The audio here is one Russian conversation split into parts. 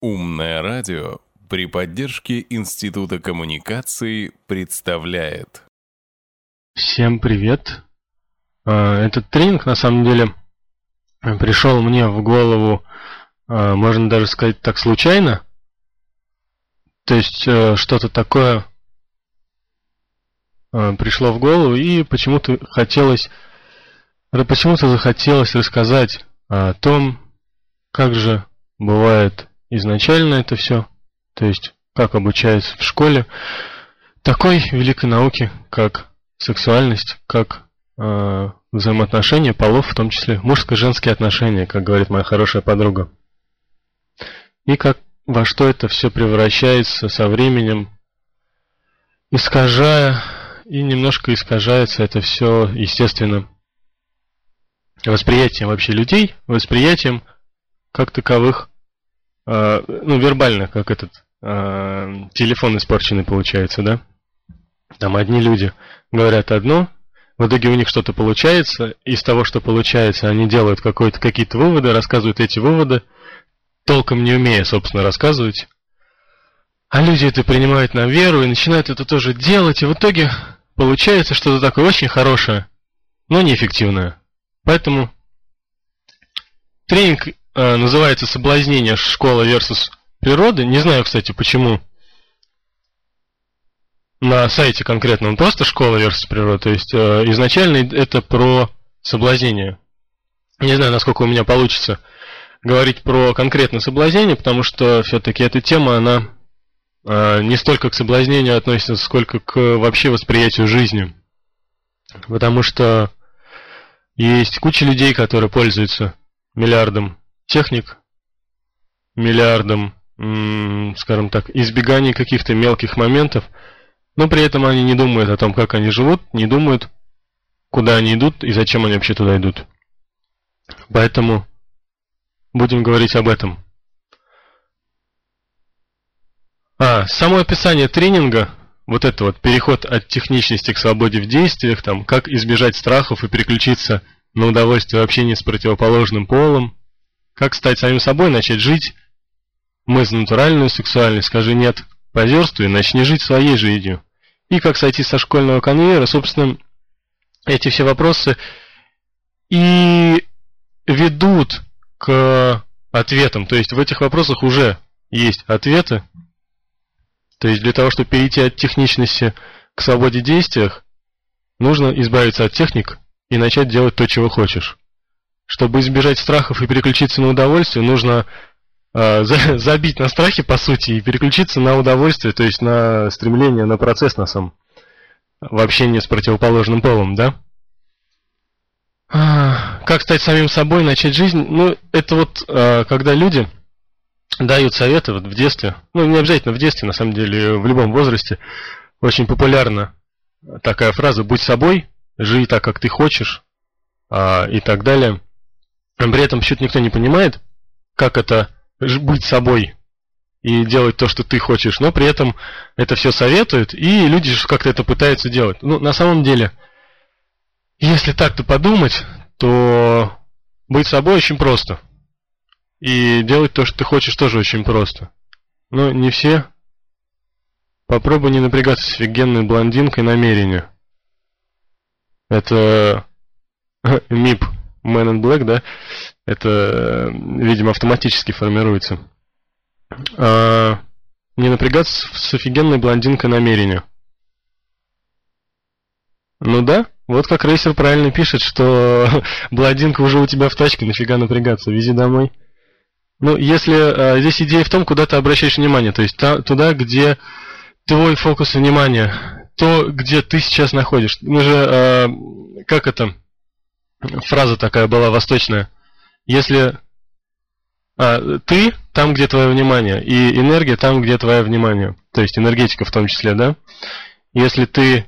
Умное радио при поддержке Института коммуникации представляет. Всем привет. А, этот тренинг на самом деле пришел мне в голову, а, можно даже сказать так, случайно. То есть э, что-то такое пришло в голову и почему-то хотелось, почему-то захотелось рассказать о том, как же бывает изначально это все, то есть как обучается в школе, такой великой науки, как сексуальность, как э, взаимоотношения полов, в том числе мужско-женские отношения, как говорит моя хорошая подруга. И как во что это все превращается со временем, искажая и немножко искажается это все, естественно, восприятием вообще людей, восприятием как таковых а, ну, вербально, как этот э, телефон испорченный получается, да? Там одни люди говорят одно, в итоге у них что-то получается, из того, что получается, они делают какие-то выводы, рассказывают эти выводы, толком не умея, собственно, рассказывать. А люди это принимают на веру и начинают это тоже делать, и в итоге получается что-то такое очень хорошее, но неэффективное. Поэтому тренинг Э, называется «Соблазнение. Школа versus природа». Не знаю, кстати, почему на сайте конкретно он просто «Школа versus природа». То есть э, изначально это про соблазнение. Не знаю, насколько у меня получится говорить про конкретное соблазнение, потому что все-таки эта тема, она э, не столько к соблазнению относится, сколько к вообще восприятию жизни. Потому что есть куча людей, которые пользуются миллиардом техник миллиардам, скажем так, избегания каких-то мелких моментов, но при этом они не думают о том, как они живут, не думают, куда они идут и зачем они вообще туда идут. Поэтому будем говорить об этом. А, само описание тренинга, вот это вот переход от техничности к свободе в действиях, там, как избежать страхов и переключиться на удовольствие в общении с противоположным полом, как стать самим собой, начать жить? Мы за натуральную сексуальность, скажи нет, позерствуй, начни жить своей жизнью. И как сойти со школьного конвейера, собственно, эти все вопросы и ведут к ответам. То есть в этих вопросах уже есть ответы. То есть для того, чтобы перейти от техничности к свободе действиях, нужно избавиться от техник и начать делать то, чего хочешь. Чтобы избежать страхов и переключиться на удовольствие, нужно э, за, забить на страхи, по сути, и переключиться на удовольствие, то есть на стремление, на процесс на самом в общении с противоположным полом, да? А, как стать самим собой, начать жизнь? Ну, это вот э, когда люди дают советы вот в детстве, ну, не обязательно в детстве, на самом деле, в любом возрасте, очень популярна такая фраза «будь собой», «живи так, как ты хочешь» а, и так далее. При этом почему-то никто не понимает, как это быть собой и делать то, что ты хочешь, но при этом это все советуют, и люди же как-то это пытаются делать. Ну, на самом деле, если так-то подумать, то быть собой очень просто. И делать то, что ты хочешь, тоже очень просто. Но не все. Попробуй не напрягаться с офигенной блондинкой намерения. Это МИП Man in Black, да, это, видимо, автоматически формируется. А, не напрягаться с офигенной блондинкой намерения. Ну да, вот как рейсер правильно пишет, что блондинка уже у тебя в тачке, нафига напрягаться, вези домой. Ну, если а, здесь идея в том, куда ты обращаешь внимание, то есть та, туда, где твой фокус внимания, то, где ты сейчас находишь. Мы же, а, как это, фраза такая была восточная. Если а, ты там, где твое внимание, и энергия там, где твое внимание, то есть энергетика в том числе, да? Если ты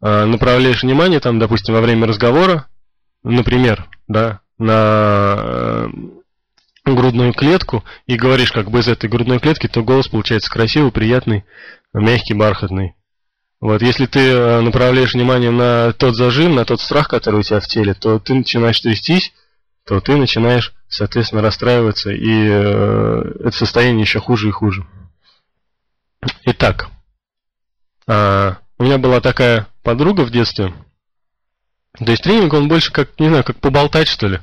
а, направляешь внимание, там, допустим, во время разговора, например, да, на а, грудную клетку и говоришь как бы из этой грудной клетки, то голос получается красивый, приятный, мягкий, бархатный. Вот, если ты э, направляешь внимание на тот зажим, на тот страх, который у тебя в теле, то ты начинаешь трястись, то ты начинаешь, соответственно, расстраиваться, и э, это состояние еще хуже и хуже. Итак, э, у меня была такая подруга в детстве. То есть тренинг, он больше как, не знаю, как поболтать, что ли.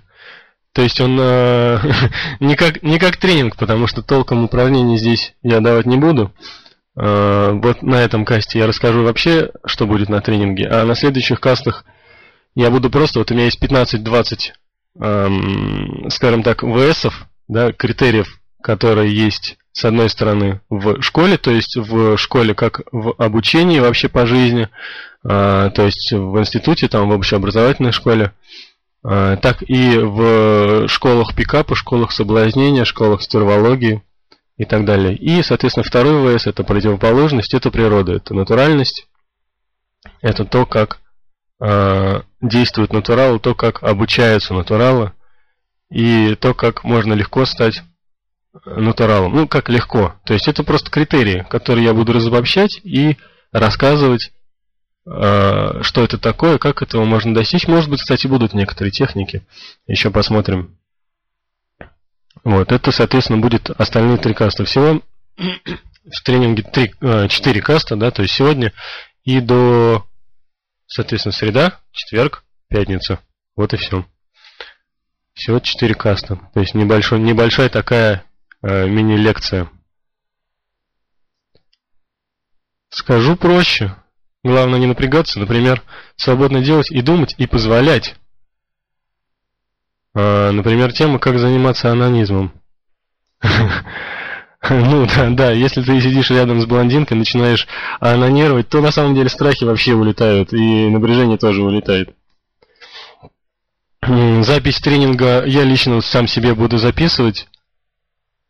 То есть он э, не, как, не как тренинг, потому что толком упражнений здесь я давать не буду. Э, вот на этом касте я расскажу вообще, что будет на тренинге, а на следующих кастах я буду просто, вот у меня есть 15-20, эм, скажем так, ВСов, да, критериев, которые есть с одной стороны в школе, то есть в школе как в обучении вообще по жизни, э, то есть в институте, там в общеобразовательной школе, э, так и в школах пикапа, школах соблазнения, школах стервологии и так далее. И, соответственно, второй ВС это противоположность, это природа, это натуральность, это то, как э, действуют натуралы, то, как обучаются натуралы, и то, как можно легко стать натуралом. Ну, как легко. То есть это просто критерии, которые я буду разобщать и рассказывать, э, что это такое, как этого можно достичь. Может быть, кстати, будут некоторые техники. Еще посмотрим. Вот, это, соответственно, будет остальные три каста. Всего в тренинге 3, 4 э, каста, да, то есть сегодня и до, соответственно, среда, четверг, пятница. Вот и все. Всего 4 каста. То есть небольшой, небольшая такая э, мини-лекция. Скажу проще. Главное не напрягаться, например, свободно делать и думать, и позволять. А, например, тема «Как заниматься анонизмом». Ну да, да, если ты сидишь рядом с блондинкой, начинаешь анонировать, то на самом деле страхи вообще улетают, и напряжение тоже улетает. Запись тренинга я лично сам себе буду записывать.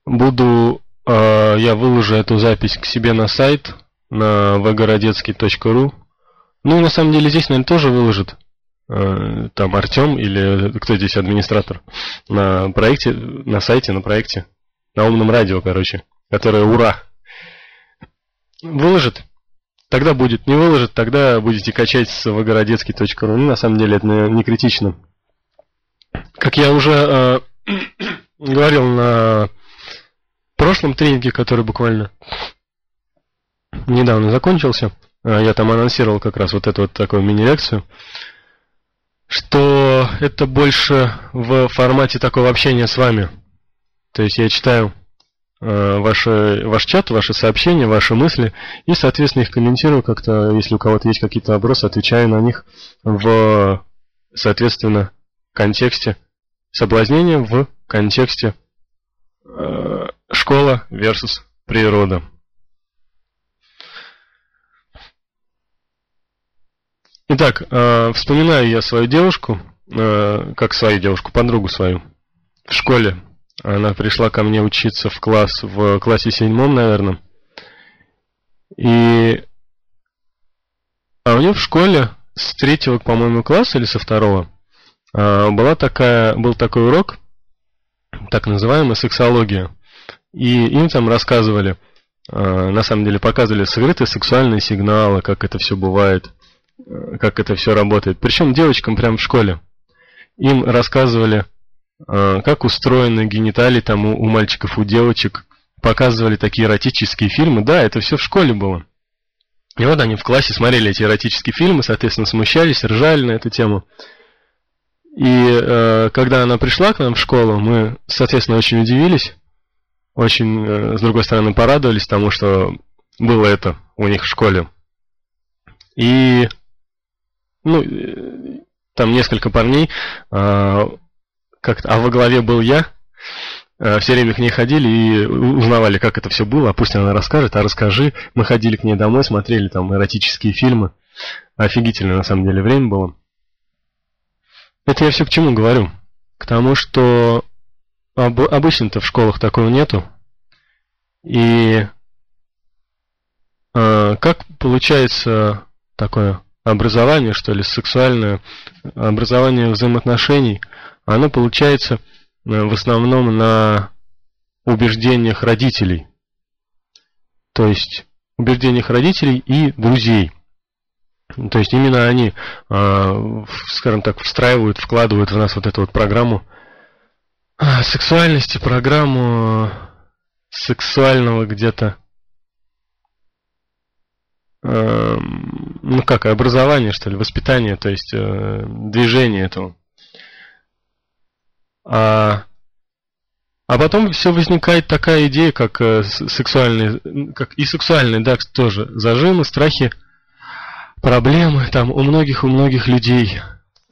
Буду, э, я выложу эту запись к себе на сайт, на vgородецкий.ру. Ну, на самом деле, здесь, наверное, тоже выложит Э, там Артем или кто здесь администратор на проекте, на сайте, на проекте, на умном радио, короче, которое ура. Выложит, тогда будет, не выложит, тогда будете качать с вгородецкий.ру. Ну, на самом деле это не критично. Как я уже э, говорил на прошлом тренинге, который буквально недавно закончился, э, я там анонсировал как раз вот эту вот такую мини-лекцию что это больше в формате такого общения с вами. То есть я читаю э, ваши, ваш чат, ваши сообщения, ваши мысли, и, соответственно, их комментирую как-то, если у кого-то есть какие-то вопросы, отвечаю на них в, соответственно, контексте соблазнения, в контексте э, школа versus природа. Итак, э, вспоминаю я свою девушку, э, как свою девушку, подругу свою, в школе. Она пришла ко мне учиться в класс, в классе седьмом, наверное. И... А у нее в школе с третьего, по-моему, класса или со второго э, была такая, был такой урок, так называемая сексология. И им там рассказывали, э, на самом деле показывали скрытые сексуальные сигналы, как это все бывает – как это все работает. Причем девочкам прямо в школе. Им рассказывали, э, как устроены гениталии там у, у мальчиков, у девочек. Показывали такие эротические фильмы. Да, это все в школе было. И вот они в классе смотрели эти эротические фильмы, соответственно, смущались, ржали на эту тему. И э, когда она пришла к нам в школу, мы, соответственно, очень удивились, очень, э, с другой стороны, порадовались тому, что было это у них в школе. И ну, э, там несколько парней, а, как а во главе был я, а, все время к ней ходили и узнавали, как это все было, а пусть она расскажет, а расскажи. Мы ходили к ней домой, смотрели там эротические фильмы. Офигительное на самом деле время было. Это я все к чему говорю? К тому, что об, обычно-то в школах такого нету. И э, как получается такое образование, что ли, сексуальное образование взаимоотношений, оно получается э, в основном на убеждениях родителей. То есть убеждениях родителей и друзей. То есть именно они, э, скажем так, встраивают, вкладывают в нас вот эту вот программу а, сексуальности, программу сексуального где-то э, ну как, образование, что ли, воспитание, то есть э, движение этого. А, а потом все возникает такая идея, как э, сексуальный, как и сексуальный, да, тоже зажимы, страхи, проблемы там у многих, у многих людей.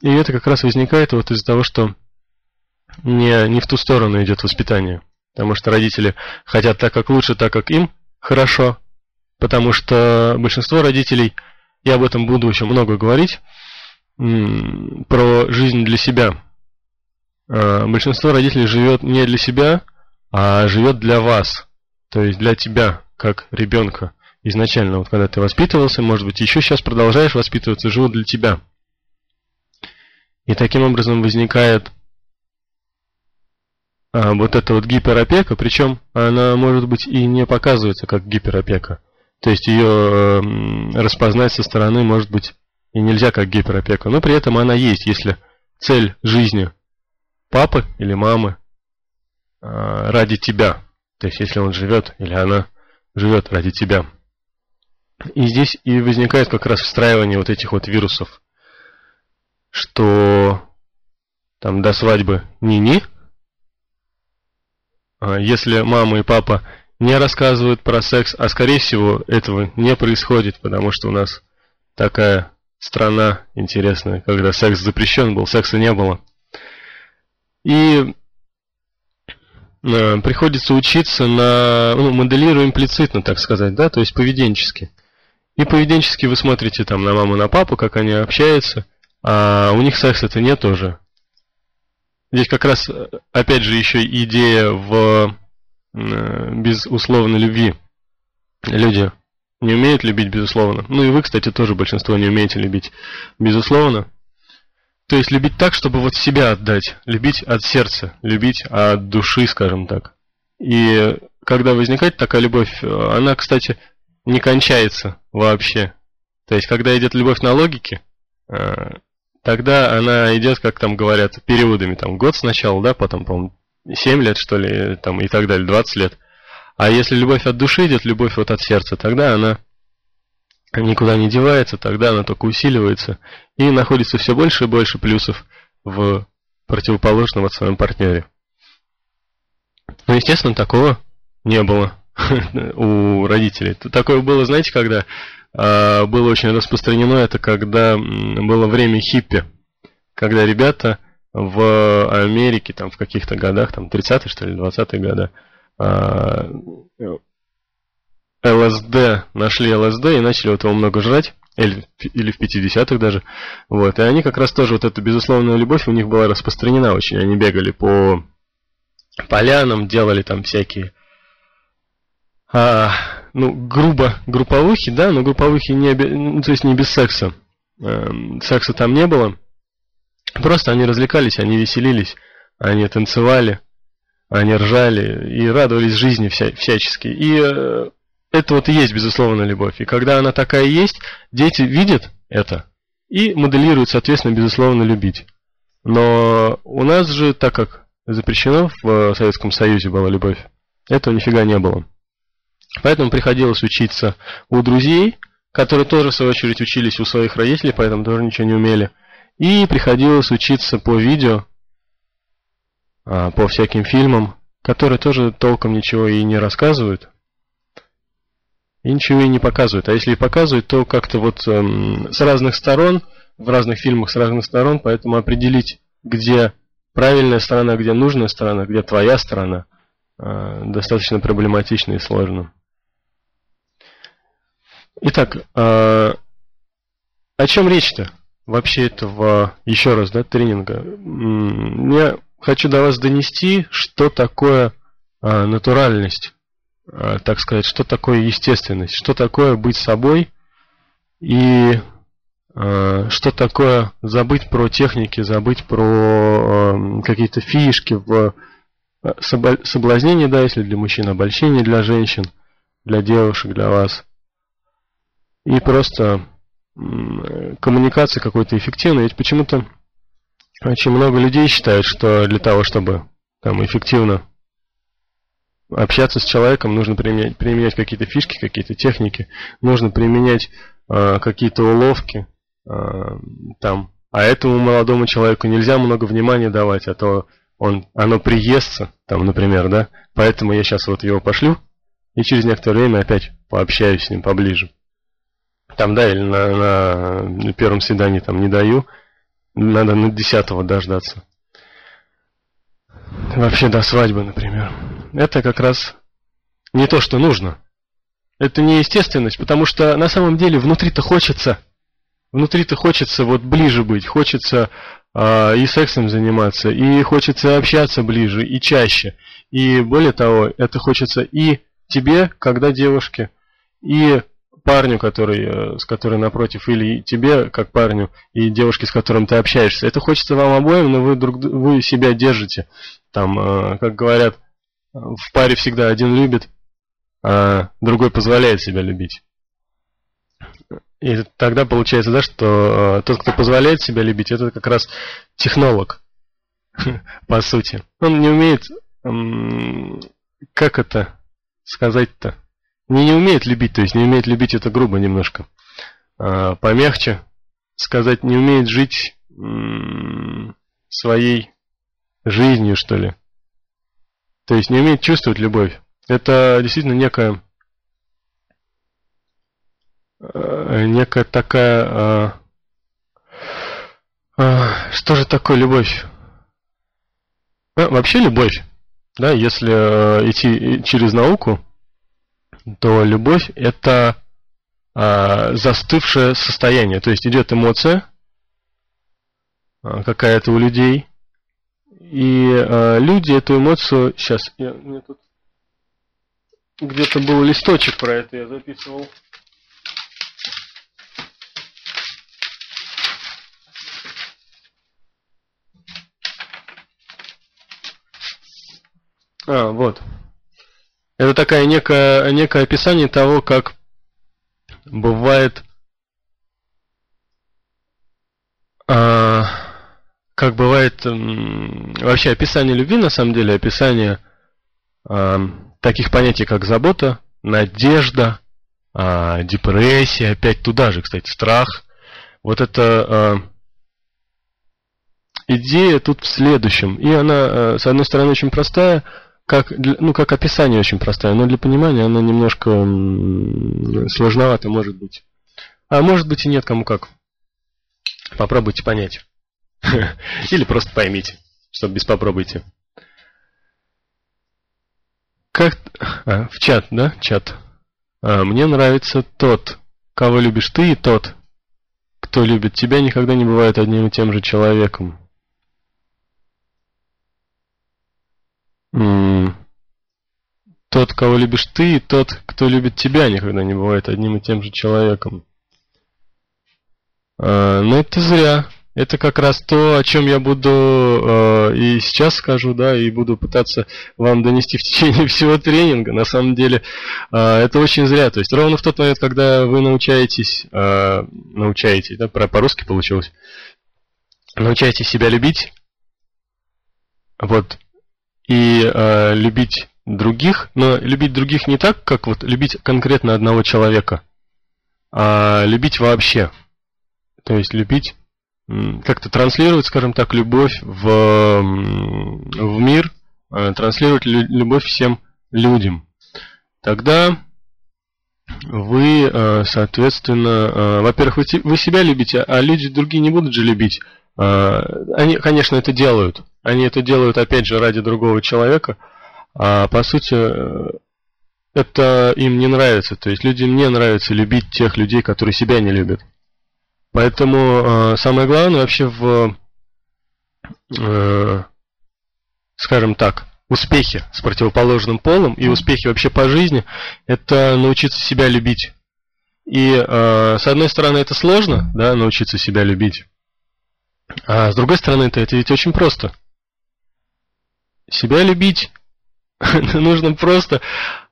И это как раз возникает вот из-за того, что не, не в ту сторону идет воспитание. Потому что родители хотят так, как лучше, так, как им хорошо. Потому что большинство родителей, я об этом буду еще много говорить, про жизнь для себя. А, большинство родителей живет не для себя, а живет для вас. То есть для тебя, как ребенка. Изначально, вот когда ты воспитывался, может быть, еще сейчас продолжаешь воспитываться, живут для тебя. И таким образом возникает а, вот эта вот гиперопека, причем она может быть и не показывается как гиперопека. То есть ее э, распознать со стороны может быть и нельзя как гиперопека, но при этом она есть, если цель жизни папы или мамы э, ради тебя, то есть если он живет или она живет ради тебя. И здесь и возникает как раз встраивание вот этих вот вирусов, что там до свадьбы ни-ни, а если мама и папа не рассказывают про секс, а скорее всего этого не происходит, потому что у нас такая страна интересная, когда секс запрещен был, секса не было. И э, приходится учиться на, ну, моделирую имплицитно, так сказать, да, то есть поведенчески. И поведенчески вы смотрите там на маму, на папу, как они общаются, а у них секса-то нет уже. Здесь как раз, опять же, еще идея в э, безусловной любви. Люди не умеют любить безусловно. Ну и вы, кстати, тоже большинство не умеете любить безусловно. То есть любить так, чтобы вот себя отдать. Любить от сердца, любить от души, скажем так. И когда возникает такая любовь, она, кстати, не кончается вообще. То есть, когда идет любовь на логике, э, тогда она идет, как там говорят, периодами, там год сначала, да, потом, по-моему, 7 лет, что ли, там и так далее, 20 лет. А если любовь от души идет, любовь вот от сердца, тогда она никуда не девается, тогда она только усиливается и находится все больше и больше плюсов в противоположном от своем партнере. Но, естественно, такого не было у родителей. Такое было, знаете, когда а, было очень распространено это, когда было время хиппи, когда ребята в Америке, там в каких-то годах, там 30-е, что ли, 20-е годы, а, ЛСД, нашли ЛСД и начали вот его много жрать, или, или в 50-х даже, вот, и они как раз тоже, вот эта безусловная любовь у них была распространена очень, они бегали по полянам, делали там всякие а, ну, грубо групповухи, да, но групповухи не, ну, то есть не без секса. Эм, секса там не было. Просто они развлекались, они веселились, они танцевали, они ржали и радовались жизни вся, всячески. И э, это вот и есть, безусловно, любовь. И когда она такая есть, дети видят это и моделируют, соответственно, безусловно, любить. Но у нас же, так как запрещено в Советском Союзе была любовь, этого нифига не было. Поэтому приходилось учиться у друзей, которые тоже, в свою очередь, учились у своих родителей, поэтому тоже ничего не умели. И приходилось учиться по видео, а, по всяким фильмам, которые тоже толком ничего и не рассказывают, и ничего и не показывают. А если и показывают, то как-то вот эм, с разных сторон, в разных фильмах с разных сторон, поэтому определить, где правильная сторона, где нужная сторона, где твоя сторона, э, достаточно проблематично и сложно. Итак, э, о чем речь-то вообще этого, еще раз, да, тренинга? Я хочу до вас донести, что такое э, натуральность, э, так сказать, что такое естественность, что такое быть собой и э, что такое забыть про техники, забыть про какие-то фишки в соблазнении, да, если для мужчин, обольщение для женщин, для девушек, для вас – и просто коммуникация какой-то эффективной. Ведь почему-то очень много людей считают, что для того, чтобы там эффективно общаться с человеком, нужно применять, применять какие-то фишки, какие-то техники, нужно применять э, какие-то уловки э, там. А этому молодому человеку нельзя много внимания давать, а то он, оно приестся, там, например, да. Поэтому я сейчас вот его пошлю, и через некоторое время опять пообщаюсь с ним поближе. Там, да, или на, на первом свидании там не даю, надо на десятого дождаться. Вообще до свадьбы, например. Это как раз не то, что нужно. Это не естественность, потому что на самом деле внутри-то хочется. Внутри-то хочется вот ближе быть, хочется э, и сексом заниматься, и хочется общаться ближе, и чаще. И более того, это хочется и тебе, когда девушке, и парню, который, э, с которой напротив, или тебе, как парню, и девушке, с которым ты общаешься. Это хочется вам обоим, но вы, друг, вы себя держите. Там, э, как говорят, в паре всегда один любит, а другой позволяет себя любить. И тогда получается, да, что э, тот, кто позволяет себя любить, это как раз технолог, по сути. Он не умеет, как это сказать-то, не, не умеет любить, то есть не умеет любить это грубо немножко. А, помягче сказать, не умеет жить своей жизнью, что ли. То есть не умеет чувствовать любовь. Это действительно некая э, некая такая а, а, что же такое любовь? А, вообще любовь, да, если э, идти через науку, то любовь это а, застывшее состояние. То есть идет эмоция а, какая-то у людей. И а, люди эту эмоцию... Сейчас, я, мне тут где-то был листочек про это, я записывал. А, вот. Это такая некое, некое описание того, как бывает, а, как бывает вообще описание любви, на самом деле, описание а, таких понятий, как забота, надежда, а, депрессия, опять туда же, кстати, страх. Вот это а, идея тут в следующем. И она, а, с одной стороны, очень простая, как, ну, как описание очень простое, но для понимания оно немножко сложновато может быть. А может быть и нет, кому как. Попробуйте понять. Или просто поймите, чтобы без попробуйте. Как... А, в чат, да? Чат. А, мне нравится тот, кого любишь ты, и тот, кто любит тебя, никогда не бывает одним и тем же человеком. Тот, кого любишь ты, и тот, кто любит тебя, никогда не бывает одним и тем же человеком. А, но это зря. Это как раз то, о чем я буду э, и сейчас скажу, да, и буду пытаться вам донести в течение всего тренинга. На самом деле э, это очень зря. То есть ровно в тот момент, когда вы научаетесь, э, научаетесь, да, по-русски получилось, научаетесь себя любить, вот, и э, любить других, но любить других не так, как вот любить конкретно одного человека, а любить вообще. То есть любить, как-то транслировать, скажем так, любовь в, в мир, э, транслировать любовь всем людям. Тогда вы, э, соответственно, э, во-первых, вы себя любите, а люди другие не будут же любить. Они, конечно, это делают. Они это делают, опять же, ради другого человека – а по сути это им не нравится. То есть людям не нравится любить тех людей, которые себя не любят. Поэтому э, самое главное вообще в, э, скажем так, успехе с противоположным полом и успехе вообще по жизни, это научиться себя любить. И э, с одной стороны это сложно, да, научиться себя любить. А с другой стороны это, это ведь очень просто. Себя любить Нужно просто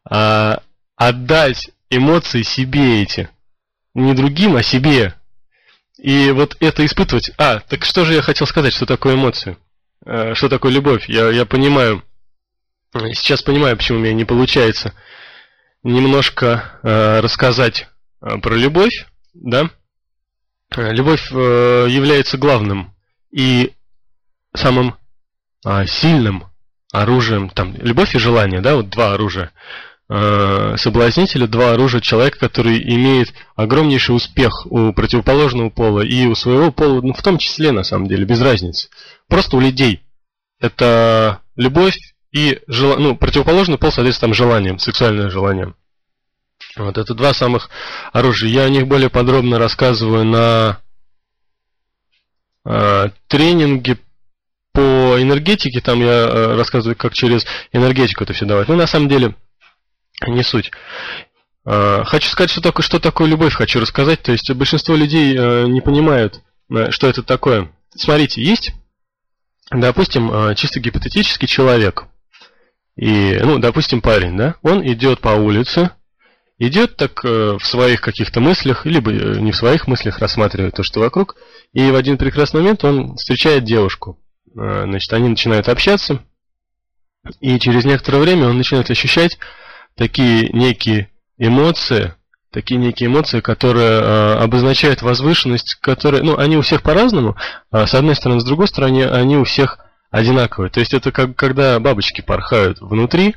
а, отдать эмоции себе эти. Не другим, а себе. И вот это испытывать. А, так что же я хотел сказать, что такое эмоции? э, что такое любовь. Я, я понимаю, сейчас понимаю, почему у меня не получается немножко э, рассказать э, про любовь, да. Э, любовь э, является главным и самым э, сильным оружием, там, любовь и желание, да, вот два оружия. Э, соблазнителя, два оружия человека, который имеет огромнейший успех у противоположного пола и у своего пола, ну, в том числе, на самом деле, без разницы. Просто у людей. Это любовь и желание, ну, противоположный пол, соответственно, там желанием, сексуальное желание. Вот это два самых оружия. Я о них более подробно рассказываю на э, тренинге по энергетике. Там я э, рассказываю, как через энергетику это все давать. Ну, на самом деле, не суть. Э, хочу сказать, что такое, что такое любовь, хочу рассказать. То есть большинство людей э, не понимают, э, что это такое. Смотрите, есть, допустим, чисто гипотетический человек. И, ну, допустим, парень, да, он идет по улице, идет так в своих каких-то мыслях, либо не в своих мыслях, рассматривает то, что вокруг, и в один прекрасный момент он встречает девушку. Э, значит, они начинают общаться, и через некоторое время он начинает ощущать такие некие эмоции, такие некие эмоции, которые э, обозначают возвышенность, которые, ну, они у всех по-разному, а с одной стороны, с другой стороны, они у всех одинаковые. То есть это как когда бабочки порхают внутри,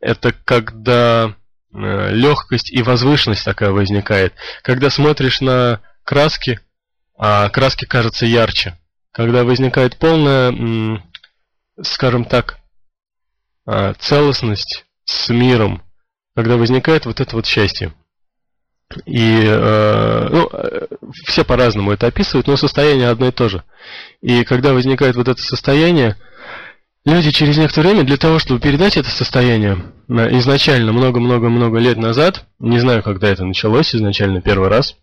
это когда Э, легкость и возвышенность такая возникает. Когда смотришь на краски, а краски кажутся ярче. Когда возникает полная, скажем так, а, целостность с миром. Когда возникает вот это вот счастье. И э, ну, э, все по-разному это описывают, но состояние одно и то же. И когда возникает вот это состояние, Люди через некоторое время для того, чтобы передать это состояние, изначально много-много-много лет назад, не знаю, когда это началось, изначально первый раз,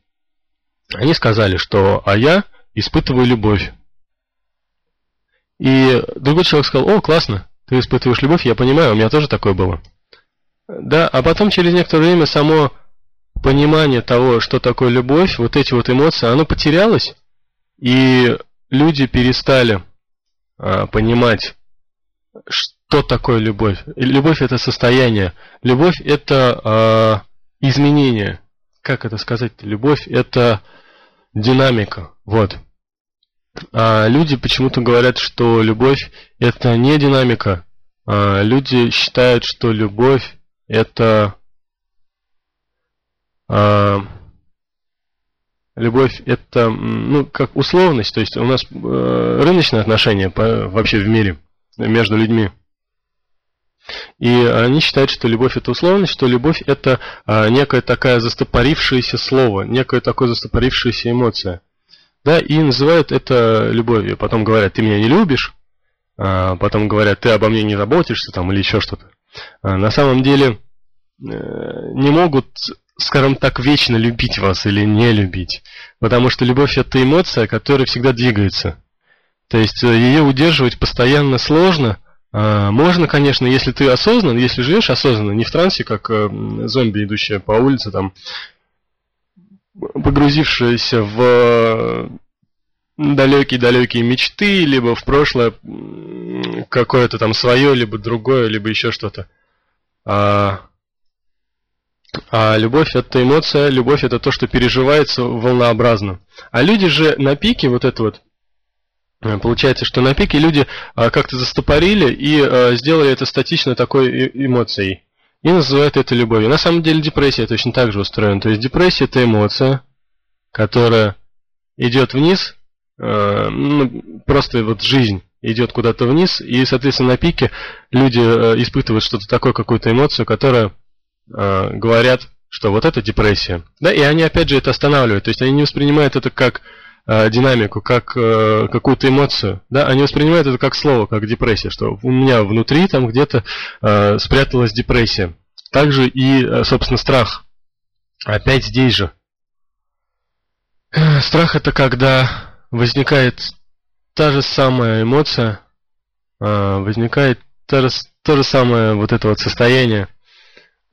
они сказали, что «а я испытываю любовь». И другой человек сказал, о, классно, ты испытываешь любовь, я понимаю, у меня тоже такое было. Да, а потом через некоторое время само понимание того, что такое любовь, вот эти вот эмоции, оно потерялось, и люди перестали а, понимать что такое любовь? Любовь это состояние. Любовь это э, изменение. Как это сказать? Любовь это динамика. Вот. А люди почему-то говорят, что любовь это не динамика. А люди считают, что любовь это а, любовь это ну как условность, то есть у нас э, рыночные отношения по, вообще в мире между людьми. И они считают, что любовь это условность, что любовь это а, некое такое застопорившееся слово, некая такое застопорившаяся эмоция. Да, и называют это любовью. Потом говорят, ты меня не любишь, а потом говорят, ты обо мне не заботишься, там, или еще что-то. А на самом деле э, не могут, скажем так, вечно любить вас или не любить. Потому что любовь это эмоция, которая всегда двигается. То есть э, ее удерживать постоянно сложно. А, можно, конечно, если ты осознан, если живешь осознанно, не в трансе, как э, зомби, идущие по улице, там, погрузившиеся в далекие-далекие мечты, либо в прошлое какое-то там свое, либо другое, либо еще что-то. А, а любовь это эмоция, любовь это то, что переживается волнообразно. А люди же на пике вот это вот Э, получается, что на пике люди а, как-то застопорили и сделали это статичной такой эмоцией. И называют это любовью. На самом деле депрессия точно так же устроена. То есть депрессия это эмоция, которая идет вниз, э, ну, просто вот жизнь идет куда-то вниз, и, соответственно, на пике люди э, испытывают что-то такое, какую-то эмоцию, которая э, говорят, что вот это депрессия. Да, и они опять же это останавливают. То есть они не воспринимают это как э, динамику, как э, какую-то эмоцию, да, они воспринимают это как слово, как депрессия, что у меня внутри там где-то э, спряталась депрессия. Также и, э, собственно, страх. Опять здесь же. Страх это когда возникает та же самая эмоция, э, возникает та же, то же самое вот это вот состояние.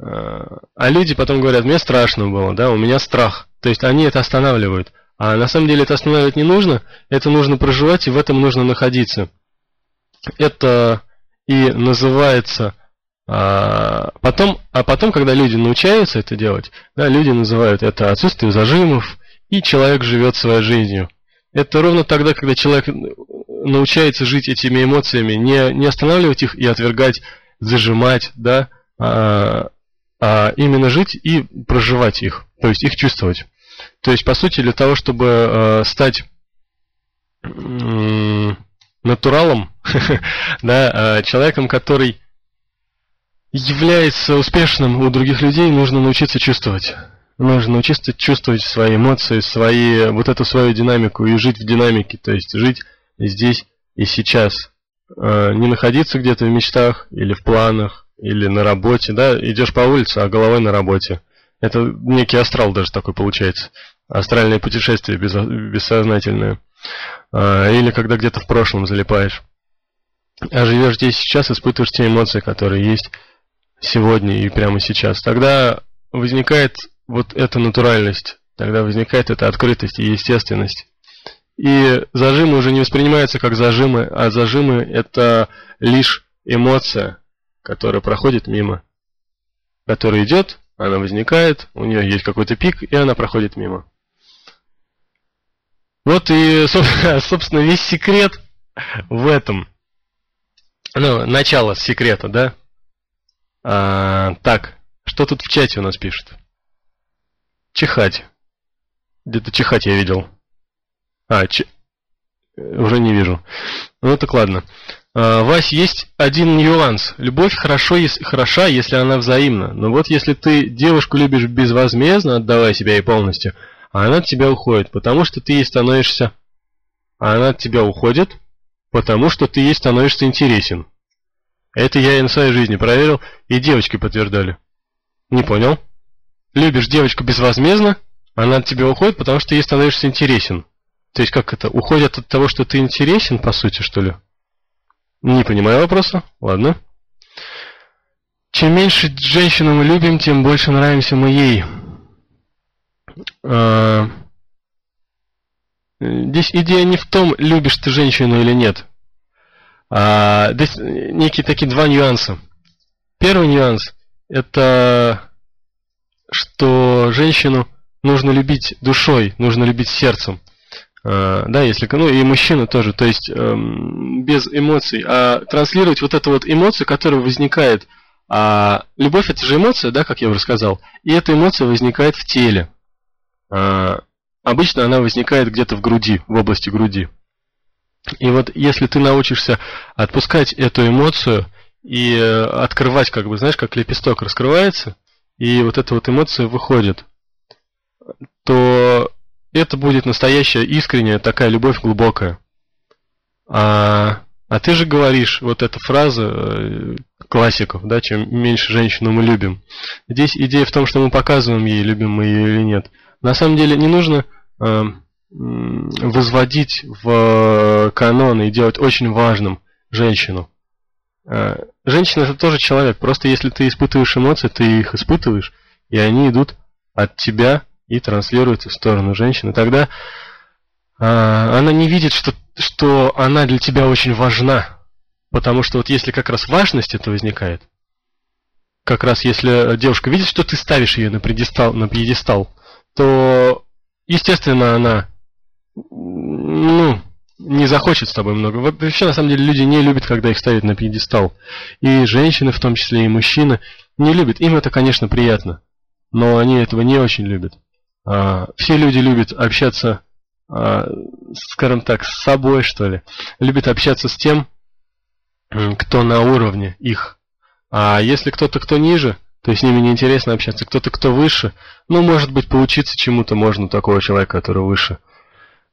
Э, а люди потом говорят, мне страшно было, да, у меня страх. То есть они это останавливают. А на самом деле это останавливать не нужно, это нужно проживать и в этом нужно находиться. Это и называется а, потом, а потом, когда люди научаются это делать, да, люди называют это отсутствие зажимов, и человек живет своей жизнью. Это ровно тогда, когда человек научается жить этими эмоциями, не, не останавливать их и отвергать, зажимать, да, а, а именно жить и проживать их, то есть их чувствовать. То есть, по сути, для того, чтобы э, стать э, натуралом, да, э, человеком, который является успешным у других людей, нужно научиться чувствовать. Нужно научиться чувствовать свои эмоции, свои, вот эту свою динамику и жить в динамике, то есть жить здесь и сейчас. Э, не находиться где-то в мечтах или в планах, или на работе, да, идешь по улице, а головой на работе. Это некий астрал даже такой получается. Астральное путешествие бессознательное. Э, или когда где-то в прошлом залипаешь. А живешь здесь сейчас, испытываешь те эмоции, которые есть сегодня и прямо сейчас, тогда возникает вот эта натуральность, тогда возникает эта открытость и естественность. И зажимы уже не воспринимаются как зажимы, а зажимы это лишь эмоция, которая проходит мимо, которая идет, она возникает, у нее есть какой-то пик, и она проходит мимо. Вот и, собственно, весь секрет в этом. Ну, начало секрета, да? А, так, что тут в чате у нас пишут? Чихать. Где-то чихать я видел. А, ч... уже не вижу. Ну так ладно. А, Вась, есть один нюанс. Любовь хорошо, если, хороша, если она взаимна. Но вот если ты девушку любишь безвозмездно, отдавая себя ей полностью, а она от тебя уходит, потому что ты ей становишься... А она от тебя уходит, потому что ты ей становишься интересен. Это я и на своей жизни проверил, и девочки подтверждали. Не понял? Любишь девочку безвозмездно, она от тебя уходит, потому что ей становишься интересен. То есть как это, уходят от того, что ты интересен, по сути, что ли? Не понимаю вопроса. Ладно. Чем меньше женщину мы любим, тем больше нравимся мы ей. А... Здесь идея не в том, любишь ты женщину или нет. А, здесь некие такие два нюанса. Первый нюанс – это что женщину нужно любить душой, нужно любить сердцем. А, да, если, ну и мужчину тоже, то есть эм, без эмоций, а транслировать вот эту вот эмоцию, которая возникает. А любовь это же эмоция, да, как я уже сказал, и эта эмоция возникает в теле. А, обычно она возникает где-то в груди, в области груди. И вот если ты научишься отпускать эту эмоцию и э, открывать, как бы, знаешь, как лепесток раскрывается, и вот эта вот эмоция выходит, то это будет настоящая, искренняя такая любовь глубокая. А, а ты же говоришь, вот эта фраза э, классиков, да, чем меньше женщину мы любим. Здесь идея в том, что мы показываем ей, любим мы ее или нет. На самом деле не нужно э, возводить в э, канон и делать очень важным женщину. Э, женщина это тоже человек, просто если ты испытываешь эмоции, ты их испытываешь, и они идут от тебя и транслируются в сторону женщины. Тогда э, она не видит, что, что она для тебя очень важна. Потому что вот если как раз важность это возникает, как раз если девушка видит, что ты ставишь ее на на пьедестал то, естественно, она ну, не захочет с тобой много. Вообще, на самом деле, люди не любят, когда их ставят на пьедестал. И женщины, в том числе и мужчины, не любят. Им это, конечно, приятно, но они этого не очень любят. А, все люди любят общаться, а, скажем так, с собой, что ли. Любят общаться с тем, кто на уровне их. А если кто-то, кто ниже, то с ними неинтересно общаться. Кто-то, кто выше, ну, может быть, поучиться чему-то можно такого человека, который выше.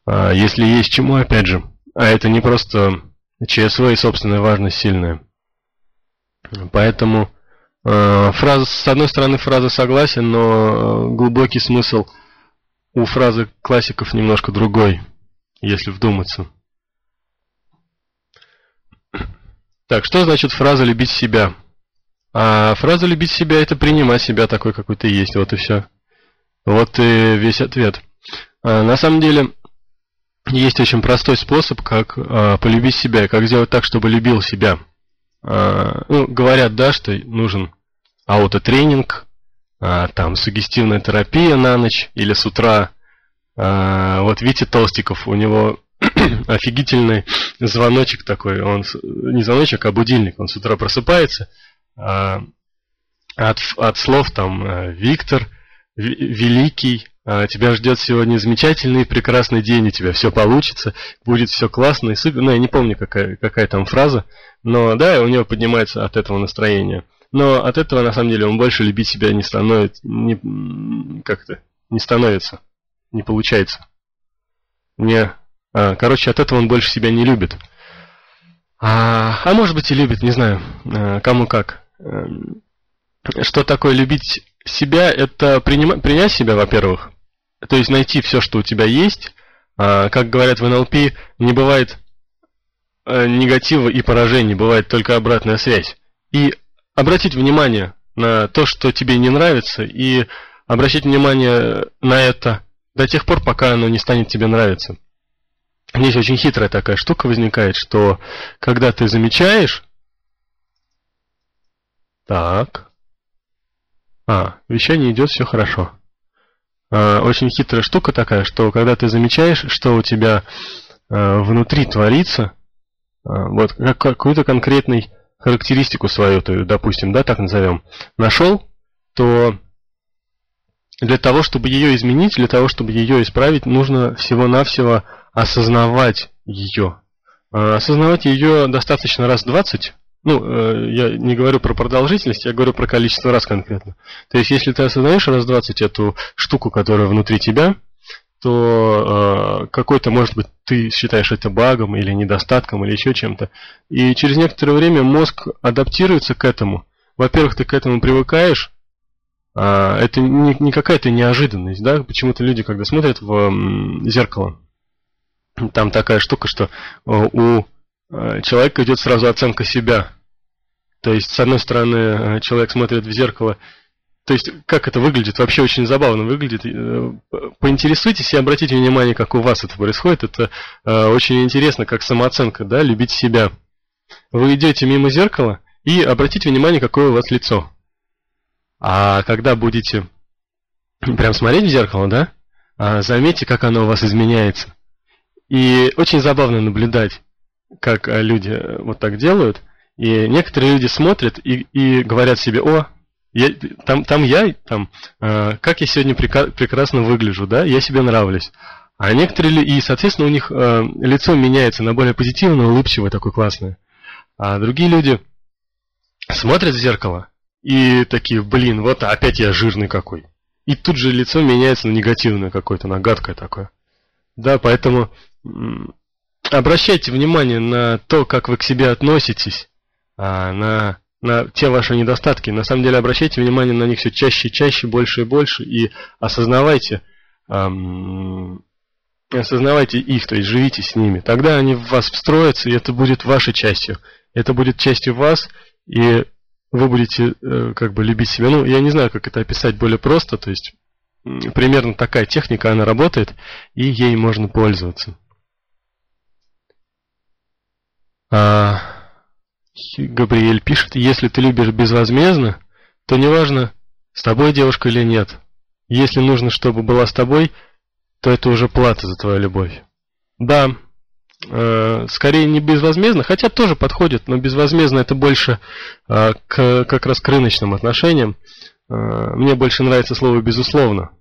А, если есть чему, опять же. А это не просто ЧСВ и собственная важность сильная. Поэтому э, фраза, с одной стороны, фраза согласен, но глубокий смысл у фразы классиков немножко другой, если вдуматься. Так, что значит фраза «любить себя»? А фраза «любить себя» – это принимать себя такой, какой ты есть, вот и все. Вот и весь ответ. А, на самом деле, есть очень простой способ, как э, полюбить себя, как сделать так, чтобы любил себя. Э, ну, говорят, да, что нужен аутотренинг, э, там сугестивная терапия на ночь или с утра. Э, вот Витя Толстиков, у него офигительный звоночек такой, он не звоночек, а будильник, он с утра просыпается, от, от слов там э, Виктор, великий, а, тебя ждет сегодня замечательный прекрасный день, у тебя все получится, будет все классно и супер. Ну, я не помню, какая, какая там фраза, но да, у него поднимается от этого настроение. Но от этого, на самом деле, он больше любить себя не становится, не, как-то, не становится, не получается. Не, а, короче, от этого он больше себя не любит. А, а может быть и любит, не знаю, а, кому как. Эм, что такое любить себя? Это принимать, принять себя, во-первых, то есть найти все, что у тебя есть. А, как говорят в НЛП, не бывает э, негатива и поражений, бывает только обратная связь. И обратить внимание на то, что тебе не нравится, и обращать внимание на это до тех пор, пока оно не станет тебе нравиться. Здесь очень хитрая такая штука возникает, что когда ты замечаешь... Так. А, вещание идет, все хорошо. Э, очень хитрая штука такая, что когда ты замечаешь, что у тебя э, внутри творится, э, вот как, какую-то конкретную характеристику свою, ты, допустим, да, так назовем, нашел, то для того, чтобы ее изменить, для того, чтобы ее исправить, нужно всего-навсего осознавать ее. Осознавать ее достаточно раз 20, ну, э, я не говорю про продолжительность, я говорю про количество раз конкретно. То есть, если ты осознаешь раз 20 эту штуку, которая внутри тебя, то э, какой-то, может быть, ты считаешь это багом или недостатком или еще чем-то. И через некоторое время мозг адаптируется к этому. Во-первых, ты к этому привыкаешь, а, это не, не какая-то неожиданность, да? Почему-то люди, когда смотрят в м, зеркало, там такая штука, что э, у Э, человека идет сразу оценка себя. То есть, с одной стороны, э, человек смотрит в зеркало, то есть, как это выглядит, вообще очень забавно выглядит. Э, поинтересуйтесь и обратите внимание, как у вас это происходит. Это очень интересно, как самооценка, да, любить себя. Вы идете мимо зеркала и обратите внимание, какое у вас лицо. А когда будете прям смотреть в зеркало, да, а заметьте, как оно у вас изменяется. И очень забавно наблюдать как э, люди э, вот так делают, и некоторые люди смотрят и, и говорят себе, о, я, там, там я, там, э, как я сегодня прекрасно выгляжу, да, я себе нравлюсь. А некоторые, и, соответственно, у них э, лицо меняется на более позитивное, улыбчивое, такое классное. А другие люди смотрят в зеркало и такие, блин, вот опять я жирный какой. И тут же лицо меняется на негативное какое-то, на гадкое такое. Да, поэтому обращайте внимание на то, как вы к себе относитесь, а, на, на те ваши недостатки. На самом деле обращайте внимание на них все чаще и чаще, больше и больше, и осознавайте, осознавайте их, то есть живите с ними. Тогда они в вас встроятся, и это будет вашей частью. Это будет частью вас, и вы будете э, как бы любить себя. Ну, я не знаю, как это описать более просто, то есть примерно такая техника, она работает, и ей можно пользоваться. А, Габриэль пишет, если ты любишь безвозмездно, то неважно, с тобой девушка или нет. Если нужно, чтобы была с тобой, то это уже плата за твою любовь. Да, э, скорее не безвозмездно, хотя тоже подходит, но безвозмездно это больше э, к, как раз к рыночным отношениям. Э, мне больше нравится слово «безусловно».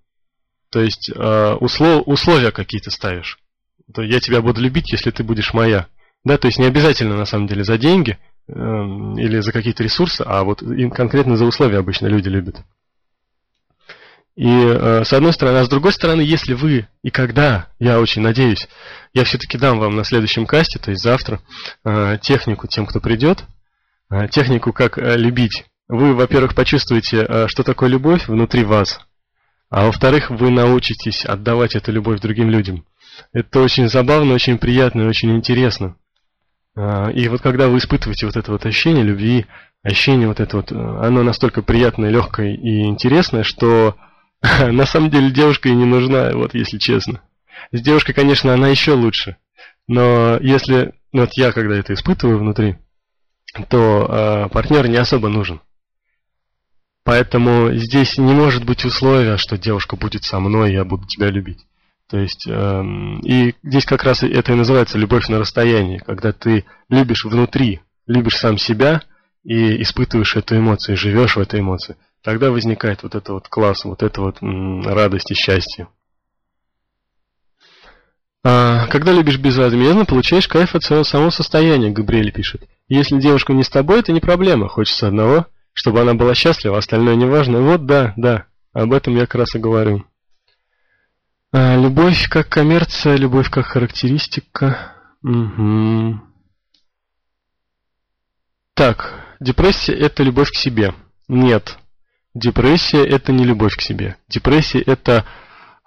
То есть услов, условия какие-то ставишь. То я тебя буду любить, если ты будешь моя. Да, то есть не обязательно на самом деле за деньги э, или за какие-то ресурсы, а вот конкретно за условия обычно люди любят. И э, с одной стороны, а с другой стороны, если вы и когда, я очень надеюсь, я все-таки дам вам на следующем касте, то есть завтра, э, технику тем, кто придет, э, технику, как э, любить. Вы, во-первых, почувствуете, э, что такое любовь внутри вас, а во-вторых, вы научитесь отдавать эту любовь другим людям. Это очень забавно, очень приятно и очень интересно. А, и вот когда вы испытываете вот это вот ощущение любви, ощущение вот это вот, э, оно настолько приятное, легкое и интересное, что на самом деле девушка и не нужна, вот если честно. С девушкой, конечно, она еще лучше. Но если, ну вот я когда это испытываю внутри, то э, партнер не особо нужен. Поэтому здесь не может быть условия, что девушка будет со мной, я буду тебя любить. То есть, э, и здесь как раз это и называется любовь на расстоянии, когда ты любишь внутри, любишь сам себя и испытываешь эту эмоцию, живешь в этой эмоции. Тогда возникает вот это вот класс, вот это вот м, радость и счастье. А, когда любишь безвозмездно, получаешь кайф от своего самого состояния, Габриэль пишет. Если девушка не с тобой, это не проблема, хочется одного, чтобы она была счастлива, остальное не важно. Вот да, да, об этом я как раз и говорю. А, любовь как коммерция, любовь как характеристика. Угу. Так, депрессия это любовь к себе. Нет, депрессия это не любовь к себе. Депрессия это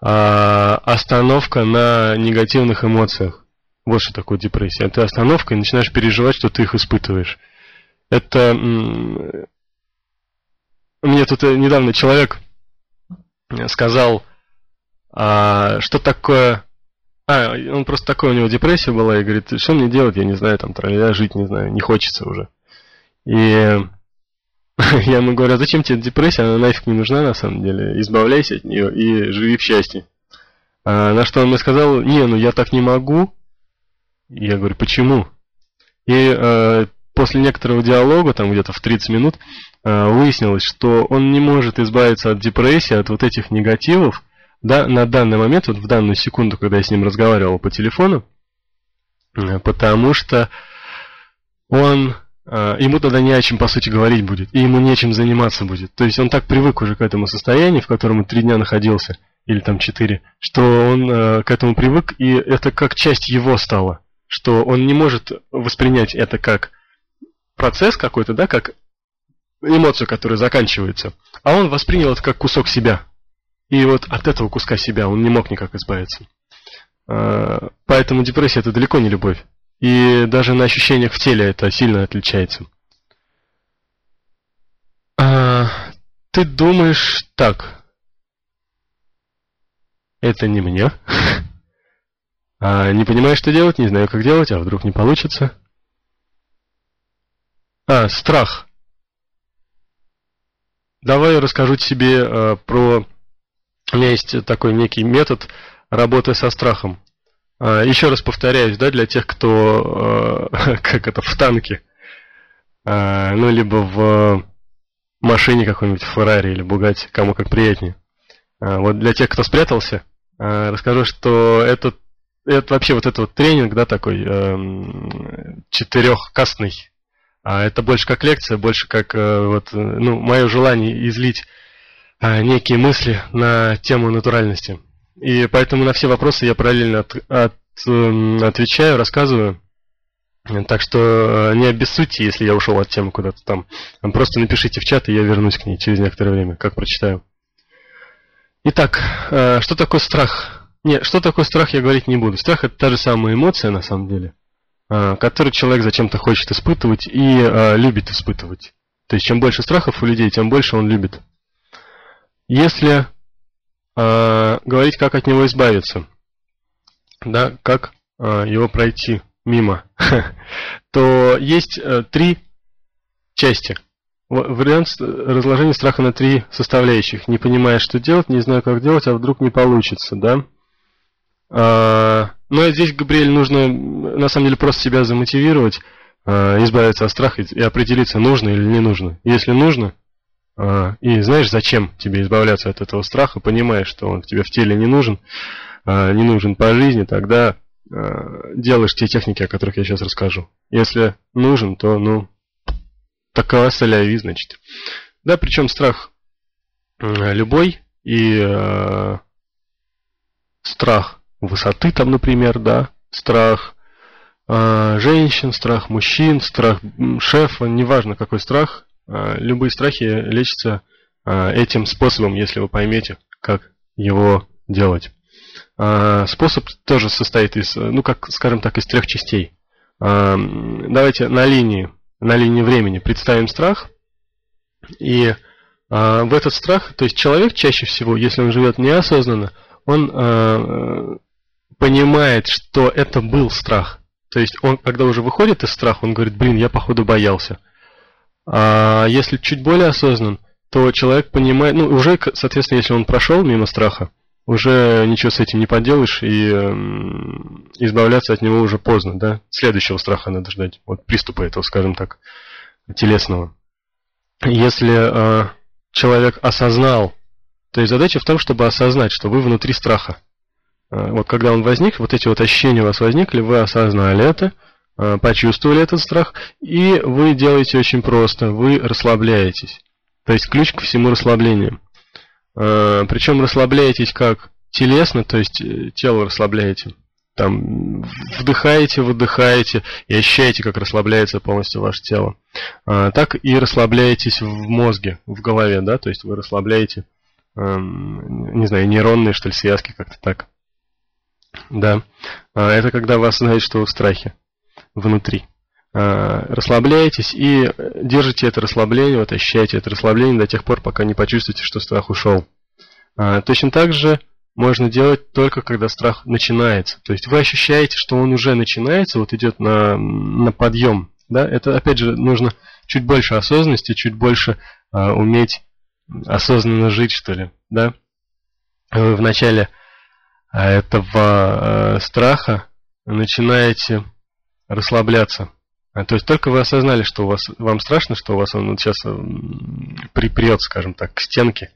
а, остановка на негативных эмоциях. Вот что такое депрессия. Это остановка и начинаешь переживать, что ты их испытываешь. Это... Мне тут э, недавно человек сказал, а, что такое... А, он просто такой, у него депрессия была, и говорит, что мне делать, я не знаю, там, тролля, жить не знаю, не хочется уже. И я ему говорю, а зачем тебе депрессия, она нафиг не нужна на самом деле, избавляйся от нее и живи в счастье. А, на что он мне сказал, не, ну я так не могу. Я говорю, почему? И э, после некоторого диалога, там где-то в 30 минут, э, выяснилось, что он не может избавиться от депрессии, от вот этих негативов, да, на данный момент, вот в данную секунду, когда я с ним разговаривал по телефону, э, потому что он а, ему тогда не о чем, по сути, говорить будет, и ему нечем заниматься будет. То есть он так привык уже к этому состоянию, в котором он три дня находился, или там четыре, что он э, к этому привык, и это как часть его стало, что он не может воспринять это как процесс какой-то, да, как эмоцию, которая заканчивается, а он воспринял это как кусок себя. И вот от этого куска себя он не мог никак избавиться. Э, поэтому депрессия это далеко не любовь. И даже на ощущениях в теле это сильно отличается. А, ты думаешь так. Это не мне. А, не понимаю, что делать, не знаю, как делать, а вдруг не получится. А, страх. Давай я расскажу тебе а, про... У меня есть такой некий метод работы со страхом. А, еще раз повторяюсь, да, для тех, кто, э, как это, в танке, а, ну, либо в машине какой-нибудь, Феррари или Бугатти, кому как приятнее. А, вот для тех, кто спрятался, расскажу, что это, это вообще вот этот вот тренинг, да, такой эм, четырехкастный. Это больше как лекция, больше как э, вот, ну, мое желание излить некие мысли на тему натуральности. И поэтому на все вопросы я параллельно от, от, эм, отвечаю, рассказываю. Так что э, не обессудьте, если я ушел от темы куда-то там. Просто напишите в чат, и я вернусь к ней через некоторое время, как прочитаю. Итак, э, что такое страх? Не, что такое страх, я говорить не буду. Страх это та же самая эмоция, на самом деле, э, которую человек зачем-то хочет испытывать и любит испытывать. То есть, чем больше страхов у людей, тем больше он любит. Если э, говорить, как от него избавиться, да, как э, его пройти мимо, то есть э, три части. Вариант разложения страха на три составляющих. Не понимая, что делать, не знаю, как делать, а вдруг не получится, да? А, но здесь, Габриэль, нужно на самом деле просто себя замотивировать, а, избавиться от страха и определиться, нужно или не нужно. Если нужно, и знаешь, зачем тебе избавляться от этого страха, понимаешь, что он тебе в теле не нужен, а, не нужен по жизни, тогда а, делаешь те техники, о которых я сейчас расскажу. Если нужен, то, ну, такова соляви, значит. Да, причем страх любой и страх высоты там, например, да, страх женщин, страх мужчин, страх шефа, неважно какой страх, а, любые страхи лечатся а, этим способом, если вы поймете, как его делать. А, способ тоже состоит из, ну как, скажем так, из трех частей. Давайте на линии, на линии времени представим страх. И в этот страх, то есть человек чаще всего, если он живет неосознанно, он понимает, что это был страх. То есть он, когда уже выходит из страха, он говорит, блин, я походу боялся. А если чуть более осознан, то человек понимает, ну уже, соответственно, если он прошел мимо страха, уже ничего с этим не поделаешь, и э, избавляться от него уже поздно, да? Следующего страха надо ждать, вот приступа этого, скажем так, телесного. Если э, человек осознал, то есть задача в том, чтобы осознать, что вы внутри страха. Э, вот когда он возник, вот эти вот ощущения у вас возникли, вы осознали это, почувствовали этот страх, и вы делаете очень просто, вы расслабляетесь. То есть ключ к всему расслаблению. Э, Причем расслабляетесь как телесно, то есть э, тело расслабляете. Там вдыхаете, выдыхаете и ощущаете, как расслабляется полностью ваше тело. Э, так и расслабляетесь в мозге, в голове, да, то есть вы расслабляете, эм, не знаю, нейронные, что ли, связки, как-то так. Да. Это когда вы осознаете, что вы в страхе внутри. Э, расслабляетесь и держите это расслабление, вот ощущаете это расслабление до тех пор, пока не почувствуете, что страх ушел. Э, точно так же можно делать только когда страх начинается. То есть вы ощущаете, что он уже начинается, вот идет на, на подъем. Да? Это опять же нужно чуть больше осознанности, чуть больше э, уметь осознанно жить, что ли. Да? Вы в начале этого страха начинаете расслабляться. А, то есть только вы осознали, что у вас, вам страшно, что у вас он сейчас припрет, скажем так, к стенке,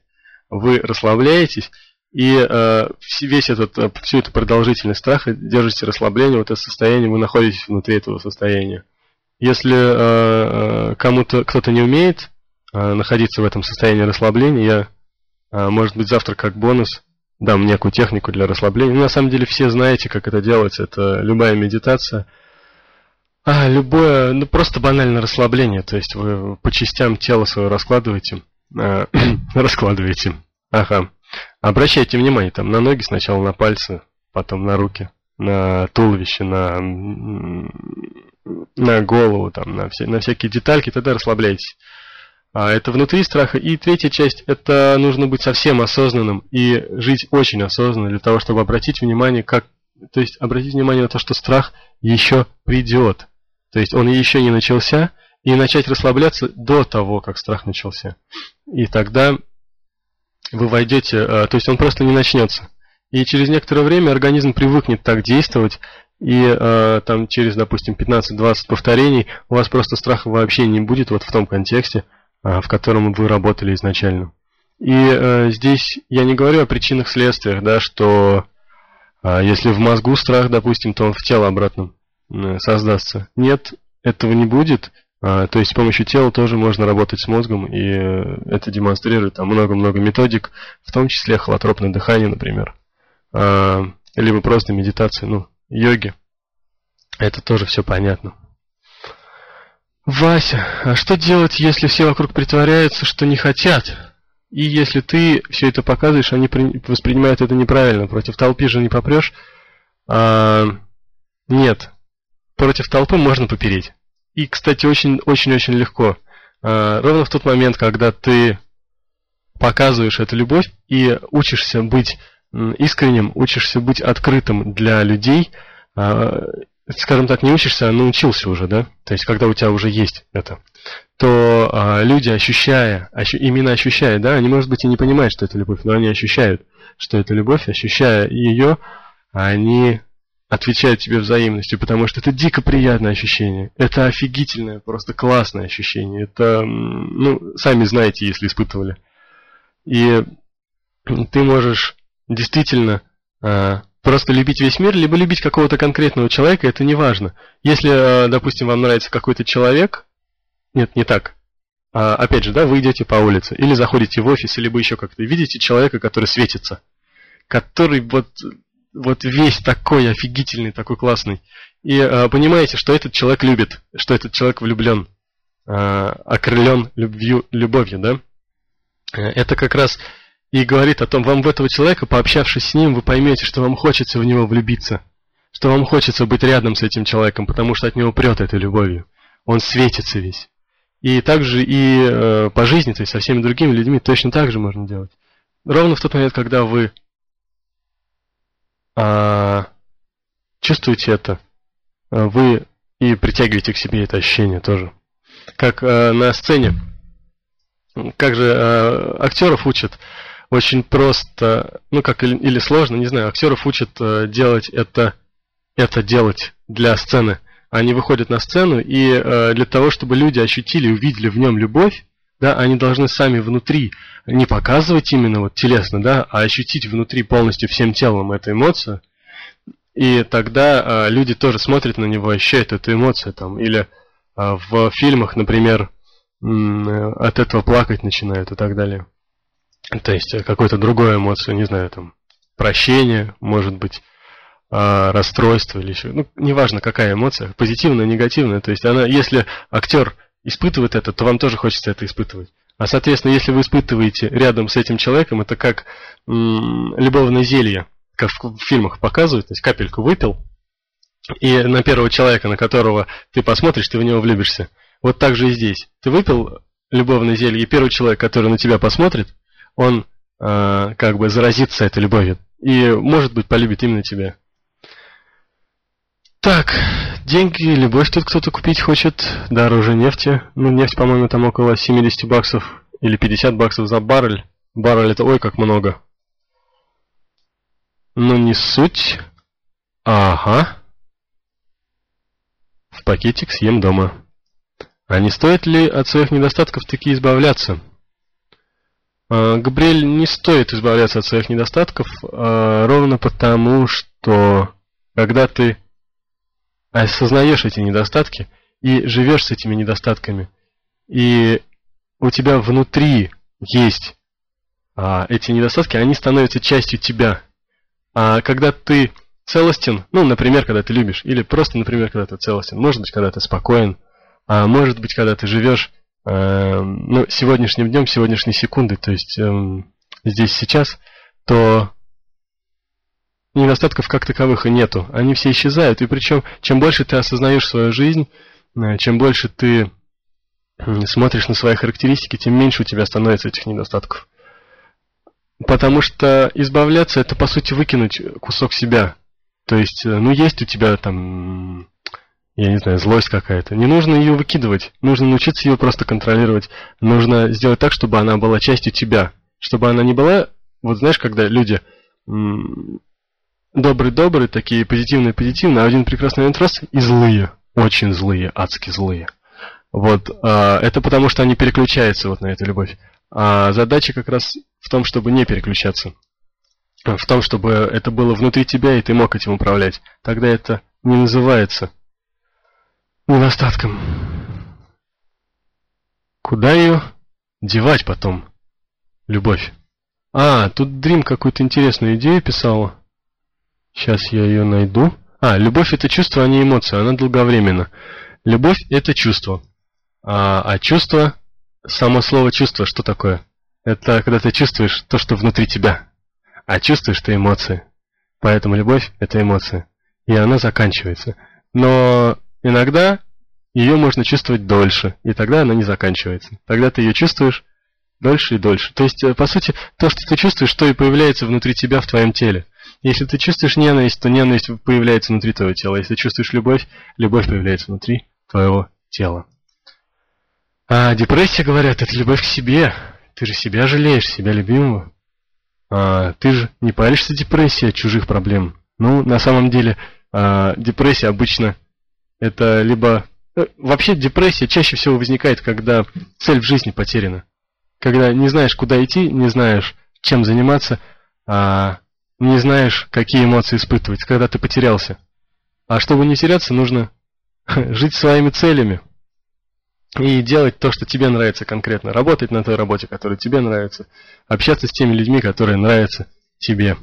вы расслабляетесь, и э, весь этот, э, всю эту продолжительность страха держите расслабление, вот это состояние, вы находитесь внутри этого состояния. Если э, э, кому-то кто-то не умеет э, находиться в этом состоянии расслабления, я, э, может быть, завтра как бонус дам некую технику для расслабления. Ну, на самом деле все знаете, как это делается. Это любая медитация – а, любое, ну просто банальное расслабление, то есть вы по частям тело свое раскладываете, э, раскладываете, ага. Обращайте внимание там на ноги сначала на пальцы, потом на руки, на туловище, на, на голову, там, на, все, на всякие детальки, тогда расслабляйтесь. А это внутри страха. И третья часть, это нужно быть совсем осознанным и жить очень осознанно для того, чтобы обратить внимание, как, то есть обратить внимание на то, что страх еще придет. То есть он еще не начался, и начать расслабляться до того, как страх начался. И тогда вы войдете, э, то есть он просто не начнется. И через некоторое время организм привыкнет так действовать, и э, там через, допустим, 15-20 повторений у вас просто страха вообще не будет вот в том контексте, э, в котором вы работали изначально. И здесь я не говорю о причинах-следствиях, да, что если в мозгу страх, допустим, то он в тело обратно создастся. Нет, этого не будет. А, то есть с помощью тела тоже можно работать с мозгом, и э, это демонстрирует там много-много методик, в том числе холотропное дыхание, например. А, либо просто медитация, ну, йоги. Это тоже все понятно. Вася, а что делать, если все вокруг притворяются, что не хотят? И если ты все это показываешь, они воспринимают это неправильно. Против толпы же не попрешь. А, нет, против толпы можно попереть. И, кстати, очень-очень-очень легко. А, ровно в тот момент, когда ты показываешь эту любовь и учишься быть искренним, учишься быть открытым для людей, а, скажем так, не учишься, а научился уже, да? То есть, когда у тебя уже есть это, то а, люди, ощущая, ощу, именно ощущая, да, они, может быть, и не понимают, что это любовь, но они ощущают, что это любовь, ощущая ее, они отвечают тебе взаимностью, потому что это дико приятное ощущение. Это офигительное, просто классное ощущение. Это, ну, сами знаете, если испытывали. И ты можешь действительно э, просто любить весь мир, либо любить какого-то конкретного человека, это не важно. Если, э, допустим, вам нравится какой-то человек, нет, не так. А, опять же, да, вы идете по улице, или заходите в офис, либо еще как-то, видите человека, который светится, который вот вот весь такой офигительный, такой классный. И э, понимаете, что этот человек любит, что этот человек влюблен, э, окрылен любвью, любовью, да? Э, это как раз и говорит о том, вам в этого человека, пообщавшись с ним, вы поймете, что вам хочется в него влюбиться, что вам хочется быть рядом с этим человеком, потому что от него прет этой любовью. Он светится весь. И также и э, по жизни, то есть со всеми другими людьми точно так же можно делать. Ровно в тот момент, когда вы а, чувствуете это, э, вы и притягиваете к себе это ощущение тоже. Как э, на сцене, как же э, актеров учат очень просто, ну как или, или сложно, не знаю, актеров учат э, делать это, это делать для сцены. Они выходят на сцену, и э, для того, чтобы люди ощутили, увидели в нем любовь, да, они должны сами внутри не показывать именно вот телесно, да, а ощутить внутри полностью всем телом эту эмоцию. И тогда э, люди тоже смотрят на него, ощущают эту эмоцию там. Или э, в фильмах, например, э, от этого плакать начинают и так далее. То есть э, какую-то другую эмоцию, не знаю, там, прощение, может быть, э, расстройство или еще. Ну, неважно, какая эмоция, позитивная, негативная. То есть она, если актер испытывает это, то вам тоже хочется это испытывать. А соответственно, если вы испытываете рядом с этим человеком, это как м, любовное зелье, как в фильмах показывают, то есть капельку выпил, и на первого человека, на которого ты посмотришь, ты в него влюбишься. Вот так же и здесь. Ты выпил любовное зелье, и первый человек, который на тебя посмотрит, он э, как бы заразится этой любовью. И, может быть, полюбит именно тебя. Так, деньги, любовь тут кто-то купить хочет, дороже нефти. Ну, нефть, по-моему, там около 70 баксов или 50 баксов за баррель. Баррель это ой как много. Но не суть. Ага. В пакетик съем дома. А не стоит ли от своих недостатков таки избавляться? А, Габриэль, не стоит избавляться от своих недостатков, а, ровно потому, что когда ты осознаешь эти недостатки и живешь с этими недостатками, и у тебя внутри есть а, эти недостатки, они становятся частью тебя. А когда ты целостен, ну, например, когда ты любишь, или просто, например, когда ты целостен, может быть, когда ты спокоен, а может быть, когда ты живешь э, ну, сегодняшним днем, сегодняшней секундой, то есть э, здесь сейчас, то недостатков как таковых и нету. Они все исчезают. И причем, чем больше ты осознаешь свою жизнь, э, чем больше ты смотришь на свои характеристики, тем меньше у тебя становится этих недостатков. Потому что избавляться это по сути выкинуть кусок себя. То есть, э, ну есть у тебя там, я не знаю, злость какая-то. Не нужно ее выкидывать. Нужно научиться ее просто контролировать. Нужно сделать так, чтобы она была частью тебя. Чтобы она не была, вот знаешь, когда люди добрые-добрые, такие позитивные-позитивные, а один прекрасный момент раз и злые. Очень злые, адски злые. Вот, а, это потому, что они переключаются вот на эту любовь. А задача как раз в том, чтобы не переключаться. В том, чтобы это было внутри тебя, и ты мог этим управлять. Тогда это не называется недостатком. Куда ее девать потом? Любовь. А, тут Дрим какую-то интересную идею писала. Сейчас я ее найду. А, любовь это чувство, а не эмоция, она долговременна. Любовь это чувство. А, а чувство, само слово чувство, что такое? Это когда ты чувствуешь то, что внутри тебя. А чувствуешь ты эмоции. Поэтому любовь это эмоция. И она заканчивается. Но иногда ее можно чувствовать дольше, и тогда она не заканчивается. Тогда ты ее чувствуешь дольше и дольше. То есть, э, по сути, то, что ты чувствуешь, то и появляется внутри тебя в твоем теле. Если ты чувствуешь ненависть, то ненависть появляется внутри твоего тела. Если чувствуешь любовь, любовь появляется внутри твоего тела. А депрессия, говорят, это любовь к себе. Ты же себя жалеешь, себя любимого. А, ты же не паришься депрессией от чужих проблем. Ну, на самом деле, а, депрессия обычно это либо... Э, вообще депрессия чаще всего возникает, когда цель в жизни потеряна. Когда не знаешь, куда идти, не знаешь, чем заниматься, а не знаешь, какие эмоции испытывать, когда ты потерялся. А чтобы не теряться, нужно жить своими целями и делать то, что тебе нравится конкретно. Работать на той работе, которая тебе нравится. Общаться с теми людьми, которые нравятся тебе.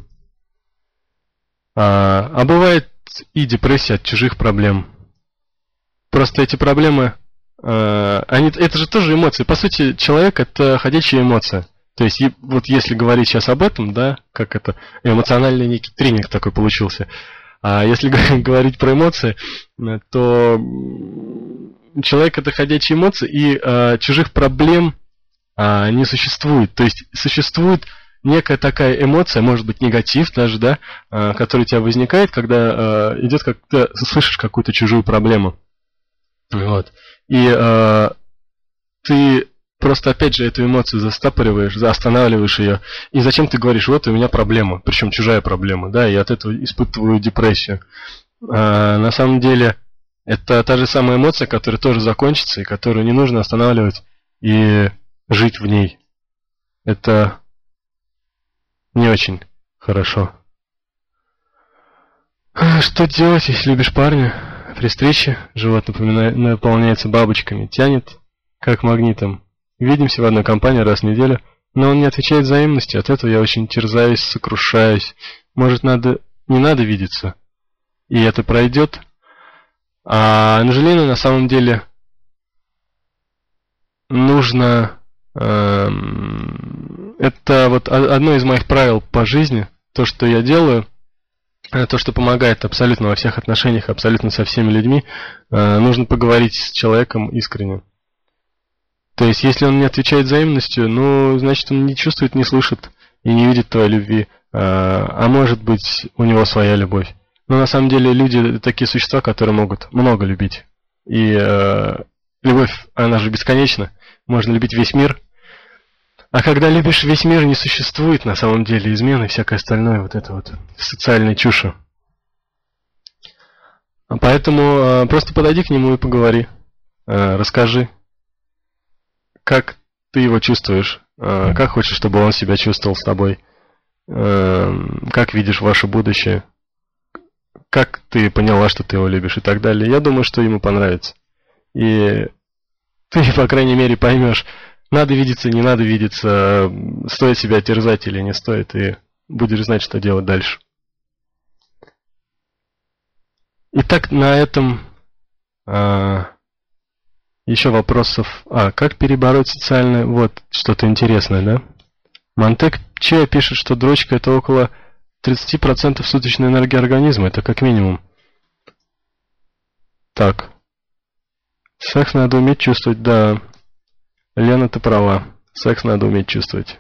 А, а бывает и депрессия от чужих проблем. Просто эти проблемы, а, они, это же тоже эмоции. По сути, человек это ходячая эмоция. То есть, вот если говорить сейчас об этом, да, как это, эмоциональный некий тренинг такой получился. А если говорить про эмоции, то человек это ходячие эмоции, и а, чужих проблем а, не существует. То есть, существует некая такая эмоция, может быть, негатив даже, да, э, который у тебя возникает, когда э, идет, как ты слышишь какую-то чужую проблему. Вот. И э, ты просто опять же эту эмоцию застопориваешь, останавливаешь ее, и зачем ты говоришь, вот у меня проблема, причем чужая проблема, да, и от этого испытываю депрессию. А, на самом деле, это та же самая эмоция, которая тоже закончится, и которую не нужно останавливать и жить в ней. Это не очень хорошо. Что делать, если любишь парня? При встрече живот наполняется бабочками, тянет, как магнитом. Видимся в одной компании раз в неделю, но он не отвечает взаимности, от этого я очень терзаюсь, сокрушаюсь. Может, надо, не надо видеться, и это пройдет? А Анжелина на самом деле нужно... Эм, это вот одно из моих правил по жизни, то, что я делаю, э, то, что помогает абсолютно во всех отношениях, абсолютно со всеми людьми, э, нужно поговорить с человеком искренне. То есть, если он не отвечает взаимностью, ну, значит, он не чувствует, не слышит и не видит твоей любви. А, а может быть, у него своя любовь. Но на самом деле люди такие существа, которые могут много любить. И э, любовь, она же бесконечна. Можно любить весь мир. А когда любишь весь мир, не существует на самом деле измены и всякое остальное, вот это вот социальная чушь. Поэтому э, просто подойди к нему и поговори. Э, расскажи, как ты его чувствуешь, э, как хочешь, чтобы он себя чувствовал с тобой, э, как видишь ваше будущее как ты поняла, что ты его любишь и так далее. Я думаю, что ему понравится. И ты, по крайней мере, поймешь, надо видеться, не надо видеться, стоит себя терзать или не стоит, и будешь знать, что делать дальше. Итак, на этом а, еще вопросов. А, как перебороть социальное... Вот, что-то интересное, да? Монтек Че пишет, что дрочка это около 30% суточной энергии организма, это как минимум. Так. Секс надо уметь чувствовать, да. Лена, ты права. Секс надо уметь чувствовать.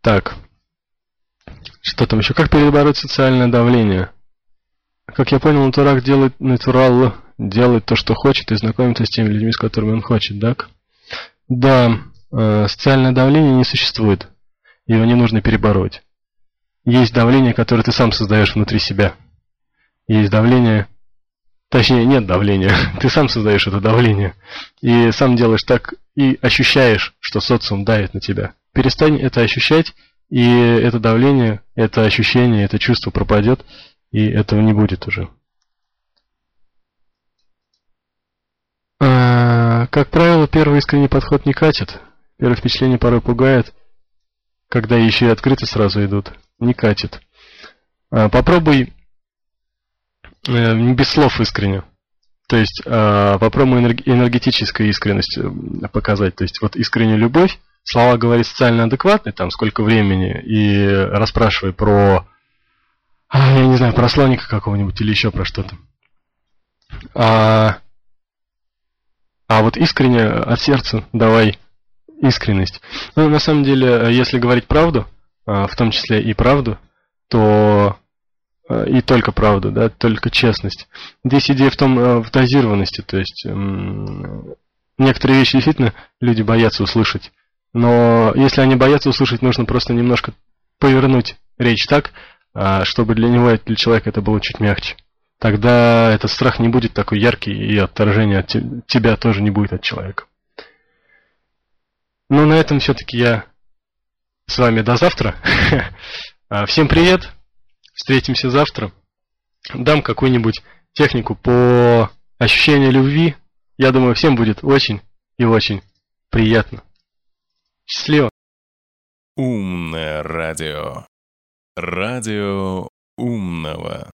Так. Что там еще? Как перебороть социальное давление? Как я понял, натурак делает натурал, делает то, что хочет, и знакомится с теми людьми, с которыми он хочет, так? Да. Э, социальное давление не существует. Его не нужно перебороть. Есть давление, которое ты сам создаешь внутри себя. Есть давление... Точнее, нет давления. Ты сам создаешь это давление. И сам делаешь так, и ощущаешь, что социум давит на тебя. Перестань это ощущать, и это давление, это ощущение, это чувство пропадет, и этого не будет уже. А, как правило, первый искренний подход не катит. Первое впечатление порой пугает, когда еще и открыто сразу идут. Не катит. А, попробуй э, без слов искренне. То есть а, попробуй энергетическую искренность э, показать. То есть вот искреннюю любовь, слова говорить социально адекватные, там сколько времени, и расспрашивай про, я не знаю, про слоника какого-нибудь или еще про что-то. А, а вот искренне от сердца давай искренность. Ну, на самом деле, если говорить правду, э, в том числе и правду, то э, и только правду, да, только честность. Здесь идея в том, в дозированности, то есть некоторые вещи действительно люди боятся услышать, но если они боятся услышать, нужно просто немножко повернуть речь так, чтобы для него, для человека это было чуть мягче. Тогда этот страх не будет такой яркий, и отторжение от тебя тоже не будет от человека. Ну, на этом все-таки я с вами до завтра. А, всем привет. Встретимся завтра. Дам какую-нибудь технику по ощущению любви. Я думаю, всем будет очень и очень приятно. Счастливо. Умное радио. Радио умного.